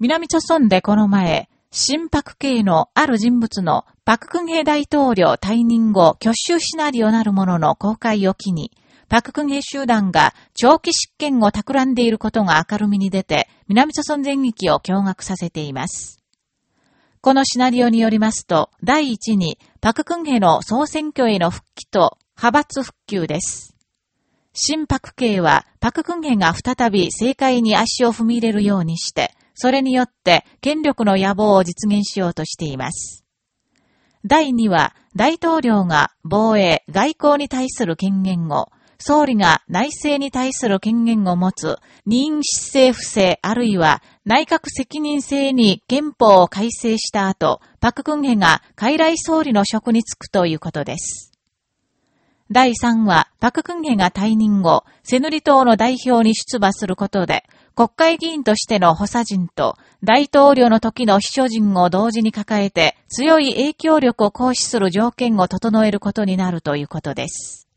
南朝村でこの前、新白系のある人物のパククンヘ大統領退任後挙手シナリオなるものの公開を機に、パククンヘ集団が長期執権を企んでいることが明るみに出て、南朝村全域を驚愕させています。このシナリオによりますと、第一に、パククンヘの総選挙への復帰と派閥復旧です。新パク系は、パククンヘが再び政界に足を踏み入れるようにして、それによって権力の野望を実現しようとしています。第2は、大統領が防衛、外交に対する権限を、総理が内政に対する権限を持つ、任執政不正あるいは内閣責任制に憲法を改正した後、パククンヘが傀儡総理の職に就くということです。第3は、パククンヘが退任後、セヌリ党の代表に出馬することで、国会議員としての補佐人と、大統領の時の秘書人を同時に抱えて、強い影響力を行使する条件を整えることになるということです。